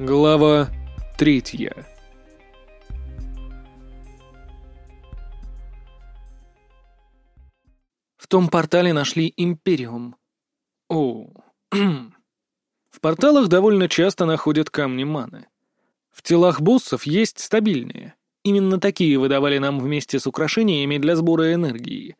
Глава третья В том портале нашли Империум. О, в порталах довольно часто находят камни маны. В телах боссов есть стабильные. Именно такие выдавали нам вместе с украшениями для сбора энергии.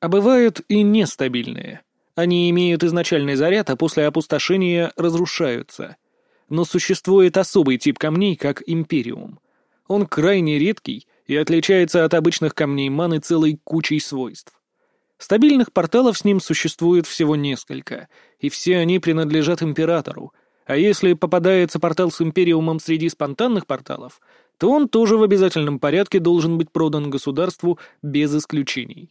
А бывают и нестабильные. Они имеют изначальный заряд, а после опустошения разрушаются. Но существует особый тип камней, как Империум. Он крайне редкий и отличается от обычных камней маны целой кучей свойств. Стабильных порталов с ним существует всего несколько, и все они принадлежат Императору, а если попадается портал с Империумом среди спонтанных порталов, то он тоже в обязательном порядке должен быть продан государству без исключений.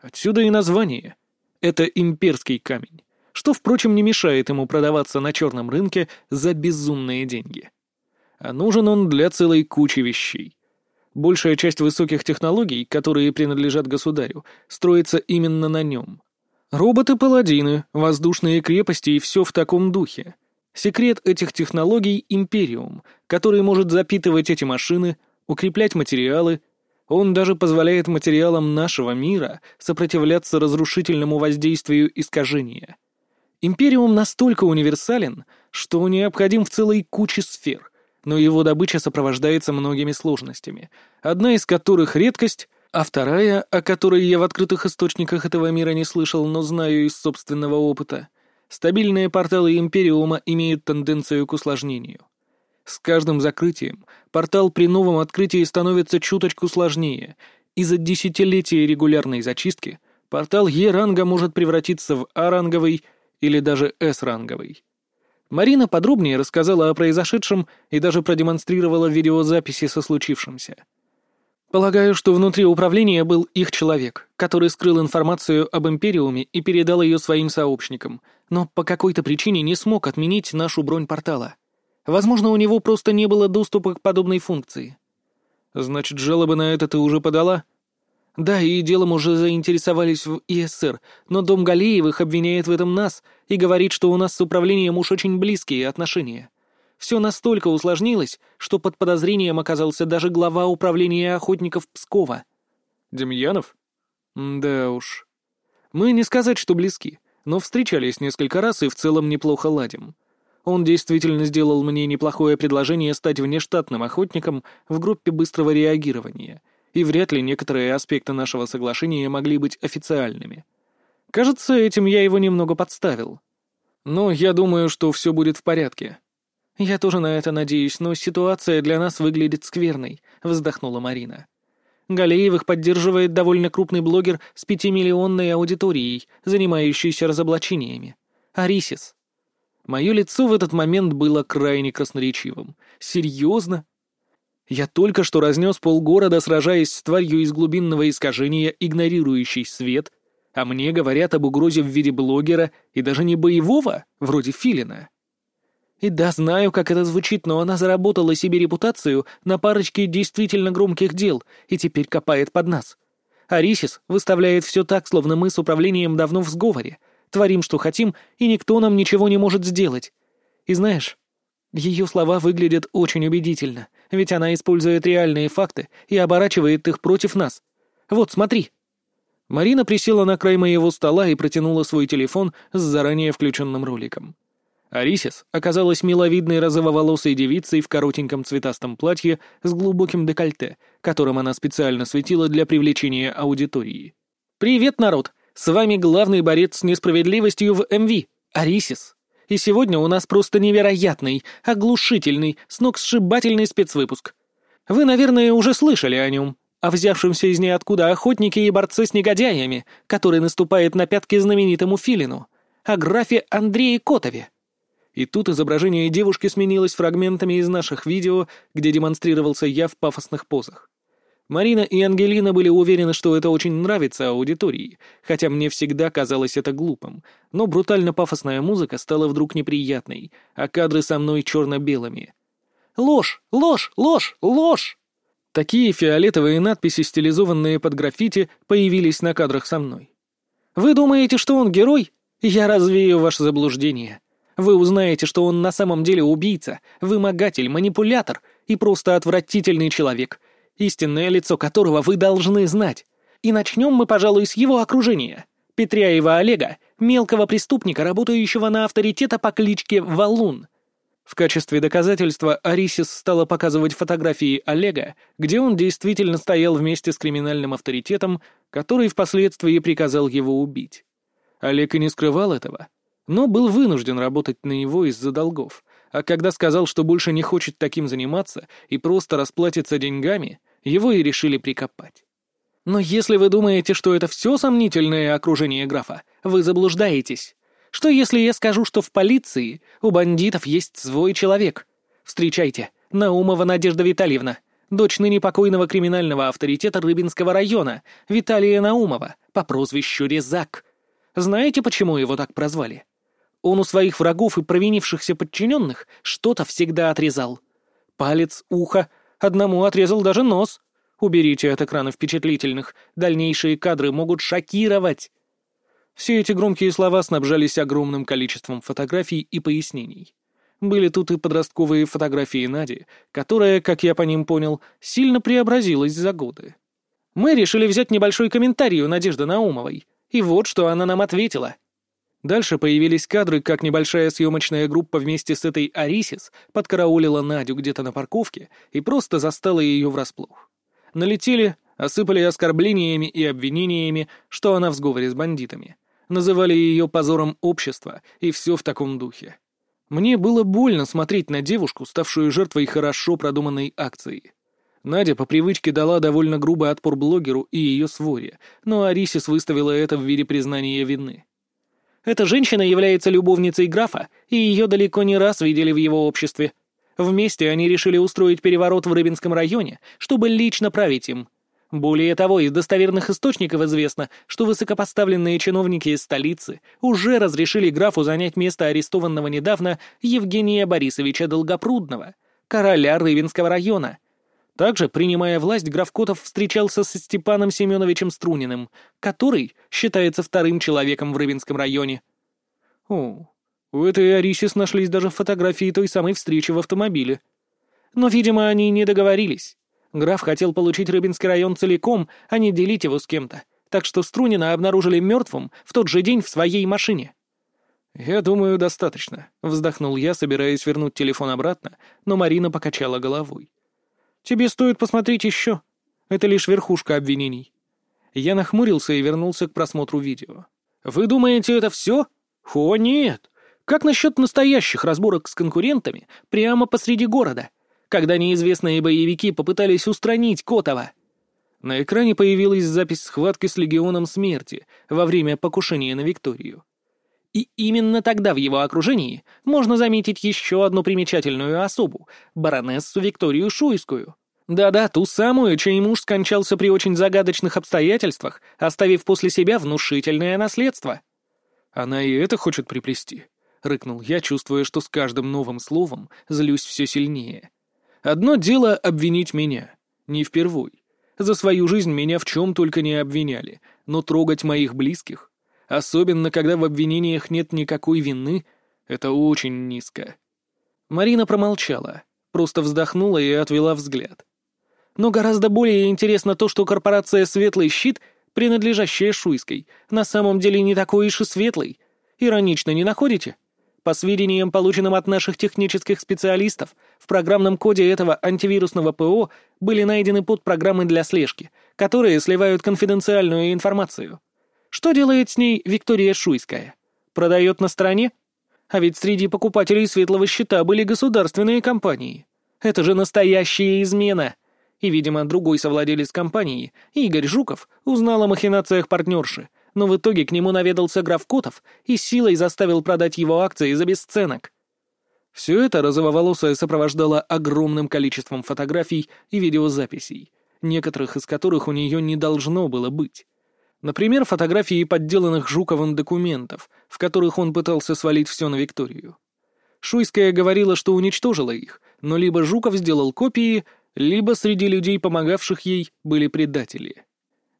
Отсюда и название. Это имперский камень, что, впрочем, не мешает ему продаваться на черном рынке за безумные деньги. А нужен он для целой кучи вещей. Большая часть высоких технологий, которые принадлежат государю, строится именно на нем. Роботы-паладины, воздушные крепости и все в таком духе. Секрет этих технологий — Империум, который может запитывать эти машины, укреплять материалы. Он даже позволяет материалам нашего мира сопротивляться разрушительному воздействию искажения. Империум настолько универсален, что необходим в целой куче сфер — но его добыча сопровождается многими сложностями, одна из которых — редкость, а вторая, о которой я в открытых источниках этого мира не слышал, но знаю из собственного опыта. Стабильные порталы Империума имеют тенденцию к усложнению. С каждым закрытием портал при новом открытии становится чуточку сложнее, и за десятилетия регулярной зачистки портал Е-ранга может превратиться в А-ранговый или даже С-ранговый. Марина подробнее рассказала о произошедшем и даже продемонстрировала видеозаписи со случившимся. Полагаю, что внутри управления был их человек, который скрыл информацию об Империуме и передал ее своим сообщникам, но по какой-то причине не смог отменить нашу бронь портала. Возможно, у него просто не было доступа к подобной функции. «Значит, жалобы на это ты уже подала?» Да, и делом уже заинтересовались в ИСР, но дом Галеевых обвиняет в этом нас и говорит, что у нас с управлением уж очень близкие отношения. Все настолько усложнилось, что под подозрением оказался даже глава управления охотников Пскова. Демьянов? Да уж. Мы не сказать, что близки, но встречались несколько раз и в целом неплохо ладим. Он действительно сделал мне неплохое предложение стать внештатным охотником в группе быстрого реагирования — и вряд ли некоторые аспекты нашего соглашения могли быть официальными. Кажется, этим я его немного подставил. Но я думаю, что все будет в порядке. Я тоже на это надеюсь, но ситуация для нас выглядит скверной, вздохнула Марина. Галеевых поддерживает довольно крупный блогер с пятимиллионной аудиторией, занимающийся разоблачениями. Арисис. Мое лицо в этот момент было крайне красноречивым. Серьезно? Я только что разнес полгорода, сражаясь с тварью из глубинного искажения, игнорирующей свет, а мне говорят об угрозе в виде блогера и даже не боевого, вроде Филина. И да, знаю, как это звучит, но она заработала себе репутацию на парочке действительно громких дел и теперь копает под нас. Арисис выставляет все так, словно мы с управлением давно в сговоре, творим, что хотим, и никто нам ничего не может сделать. И знаешь, ее слова выглядят очень убедительно, ведь она использует реальные факты и оборачивает их против нас. Вот, смотри». Марина присела на край моего стола и протянула свой телефон с заранее включенным роликом. Арисис оказалась миловидной розововолосой девицей в коротеньком цветастом платье с глубоким декольте, которым она специально светила для привлечения аудитории. «Привет, народ! С вами главный борец с несправедливостью в МВ, Арисис!» И сегодня у нас просто невероятный, оглушительный, сногсшибательный спецвыпуск. Вы, наверное, уже слышали о нем, о взявшемся из ниоткуда охотнике и борце с негодяями, который наступает на пятки знаменитому филину, о графе Андрее Котове. И тут изображение девушки сменилось фрагментами из наших видео, где демонстрировался я в пафосных позах. Марина и Ангелина были уверены, что это очень нравится аудитории, хотя мне всегда казалось это глупым, но брутально пафосная музыка стала вдруг неприятной, а кадры со мной черно-белыми. «Ложь! Ложь! Ложь! Ложь!» Такие фиолетовые надписи, стилизованные под граффити, появились на кадрах со мной. «Вы думаете, что он герой? Я развею ваше заблуждение. Вы узнаете, что он на самом деле убийца, вымогатель, манипулятор и просто отвратительный человек, истинное лицо которого вы должны знать. И начнем мы, пожалуй, с его окружения. Петряева Олега, мелкого преступника, работающего на авторитета по кличке Валун. В качестве доказательства Арисис стала показывать фотографии Олега, где он действительно стоял вместе с криминальным авторитетом, который впоследствии приказал его убить. Олег и не скрывал этого, но был вынужден работать на него из-за долгов, а когда сказал, что больше не хочет таким заниматься и просто расплатится деньгами, его и решили прикопать. Но если вы думаете, что это все сомнительное окружение графа, вы заблуждаетесь. Что если я скажу, что в полиции у бандитов есть свой человек? Встречайте, Наумова Надежда Витальевна, дочь ныне покойного криминального авторитета Рыбинского района, Виталия Наумова, по прозвищу Резак. Знаете, почему его так прозвали? Он у своих врагов и провинившихся подчиненных что-то всегда отрезал. Палец, ухо, одному отрезал даже нос. Уберите от экрана впечатлительных, дальнейшие кадры могут шокировать. Все эти громкие слова снабжались огромным количеством фотографий и пояснений. Были тут и подростковые фотографии Нади, которая, как я по ним понял, сильно преобразилась за годы. Мы решили взять небольшой комментарий у Надежды Наумовой, и вот что она нам ответила. Дальше появились кадры, как небольшая съемочная группа вместе с этой Арисис подкараулила Надю где-то на парковке и просто застала ее врасплох налетели, осыпали оскорблениями и обвинениями, что она в сговоре с бандитами. Называли ее позором общества, и все в таком духе. Мне было больно смотреть на девушку, ставшую жертвой хорошо продуманной акции. Надя по привычке дала довольно грубый отпор блогеру и ее своре, но Арисис выставила это в виде признания вины. Эта женщина является любовницей графа, и ее далеко не раз видели в его обществе, Вместе они решили устроить переворот в Рыбинском районе, чтобы лично править им. Более того, из достоверных источников известно, что высокопоставленные чиновники из столицы уже разрешили графу занять место арестованного недавно Евгения Борисовича Долгопрудного, короля Рыбинского района. Также, принимая власть, граф Котов встречался со Степаном Семеновичем Струниным, который считается вторым человеком в Рыбинском районе. О, у этой Арисис нашлись даже фотографии той самой встречи в автомобиле. Но, видимо, они не договорились. Граф хотел получить Рыбинский район целиком, а не делить его с кем-то, так что Струнина обнаружили мертвым в тот же день в своей машине. «Я думаю, достаточно», — вздохнул я, собираясь вернуть телефон обратно, но Марина покачала головой. «Тебе стоит посмотреть еще. Это лишь верхушка обвинений». Я нахмурился и вернулся к просмотру видео. «Вы думаете, это все? О, нет! Как насчет настоящих разборок с конкурентами прямо посреди города, когда неизвестные боевики попытались устранить Котова? На экране появилась запись схватки с Легионом Смерти во время покушения на Викторию. И именно тогда в его окружении можно заметить еще одну примечательную особу — баронессу Викторию Шуйскую. Да-да, ту самую, чей муж скончался при очень загадочных обстоятельствах, оставив после себя внушительное наследство. Она и это хочет приплести. — рыкнул я, чувствуя, что с каждым новым словом злюсь все сильнее. «Одно дело обвинить меня. Не впервой. За свою жизнь меня в чем только не обвиняли, но трогать моих близких, особенно когда в обвинениях нет никакой вины, это очень низко». Марина промолчала, просто вздохнула и отвела взгляд. Но гораздо более интересно то, что корпорация «Светлый щит», принадлежащая Шуйской, на самом деле не такой уж и светлый. Иронично не находите? По сведениям, полученным от наших технических специалистов, в программном коде этого антивирусного ПО были найдены подпрограммы для слежки, которые сливают конфиденциальную информацию. Что делает с ней Виктория Шуйская? Продает на стороне? А ведь среди покупателей светлого щита были государственные компании. Это же настоящая измена. И, видимо, другой совладелец компании, Игорь Жуков, узнал о махинациях партнерши, но в итоге к нему наведался граф Котов и силой заставил продать его акции за бесценок. Все это розововолосая сопровождала огромным количеством фотографий и видеозаписей, некоторых из которых у нее не должно было быть. Например, фотографии подделанных Жуковым документов, в которых он пытался свалить все на Викторию. Шуйская говорила, что уничтожила их, но либо Жуков сделал копии, либо среди людей, помогавших ей, были предатели.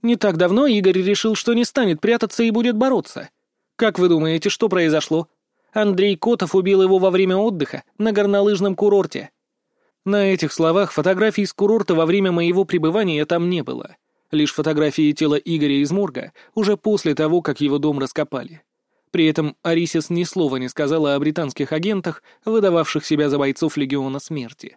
Не так давно Игорь решил, что не станет прятаться и будет бороться. Как вы думаете, что произошло? Андрей Котов убил его во время отдыха на горнолыжном курорте. На этих словах фотографий с курорта во время моего пребывания там не было. Лишь фотографии тела Игоря из морга уже после того, как его дом раскопали. При этом Арисис ни слова не сказала о британских агентах, выдававших себя за бойцов Легиона Смерти.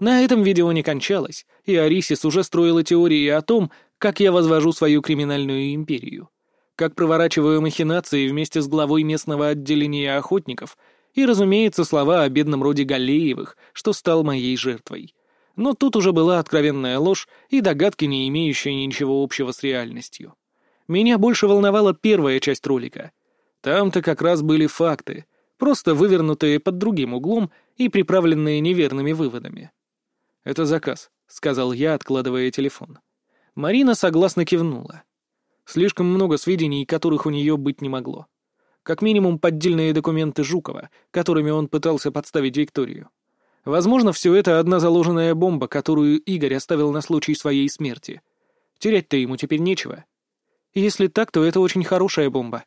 На этом видео не кончалось, и Арисис уже строила теории о том, как я возвожу свою криминальную империю, как проворачиваю махинации вместе с главой местного отделения охотников и, разумеется, слова о бедном роде Галеевых, что стал моей жертвой. Но тут уже была откровенная ложь и догадки, не имеющие ничего общего с реальностью. Меня больше волновала первая часть ролика. Там-то как раз были факты, просто вывернутые под другим углом и приправленные неверными выводами. «Это заказ», — сказал я, откладывая телефон. Марина согласно кивнула. Слишком много сведений, которых у нее быть не могло. Как минимум поддельные документы Жукова, которыми он пытался подставить Викторию. Возможно, все это одна заложенная бомба, которую Игорь оставил на случай своей смерти. Терять-то ему теперь нечего. Если так, то это очень хорошая бомба.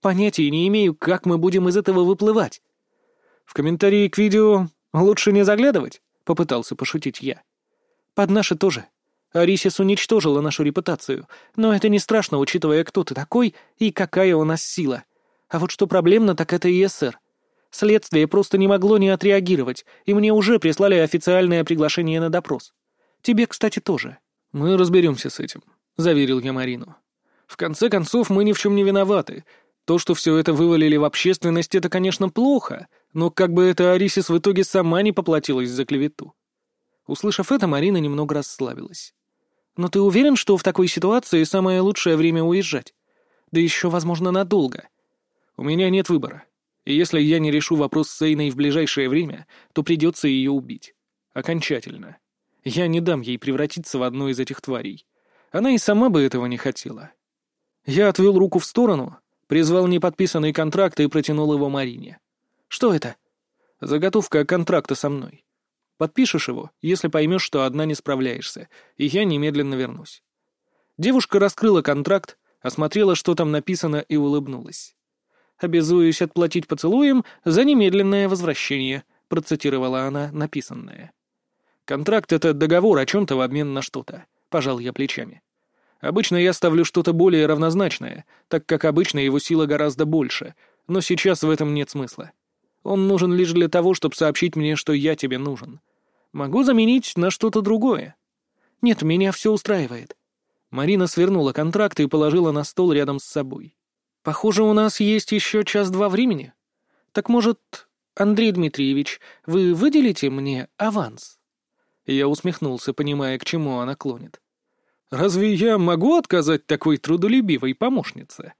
Понятия не имею, как мы будем из этого выплывать. В комментарии к видео лучше не заглядывать, попытался пошутить я. Под наши тоже. Арисис уничтожила нашу репутацию, но это не страшно, учитывая, кто ты такой и какая у нас сила. А вот что проблемно, так это ИСР. Следствие просто не могло не отреагировать, и мне уже прислали официальное приглашение на допрос. Тебе, кстати, тоже. Мы разберемся с этим, — заверил я Марину. В конце концов, мы ни в чем не виноваты. То, что все это вывалили в общественность, это, конечно, плохо, но как бы эта Арисис в итоге сама не поплатилась за клевету. Услышав это, Марина немного расслабилась. Но ты уверен, что в такой ситуации самое лучшее время уезжать? Да еще, возможно, надолго. У меня нет выбора. И если я не решу вопрос с Эйной в ближайшее время, то придется ее убить. Окончательно. Я не дам ей превратиться в одну из этих тварей. Она и сама бы этого не хотела. Я отвел руку в сторону, призвал неподписанный контракт и протянул его Марине. «Что это?» «Заготовка контракта со мной. Подпишешь его, если поймешь, что одна не справляешься, и я немедленно вернусь». Девушка раскрыла контракт, осмотрела, что там написано, и улыбнулась. «Обязуюсь отплатить поцелуем за немедленное возвращение», — процитировала она написанное. «Контракт — это договор о чем-то в обмен на что-то», — пожал я плечами. «Обычно я ставлю что-то более равнозначное, так как обычно его сила гораздо больше, но сейчас в этом нет смысла. Он нужен лишь для того, чтобы сообщить мне, что я тебе нужен. Могу заменить на что-то другое. Нет, меня все устраивает. Марина свернула контракт и положила на стол рядом с собой. Похоже, у нас есть еще час-два времени. Так может, Андрей Дмитриевич, вы выделите мне аванс? Я усмехнулся, понимая, к чему она клонит. «Разве я могу отказать такой трудолюбивой помощнице?»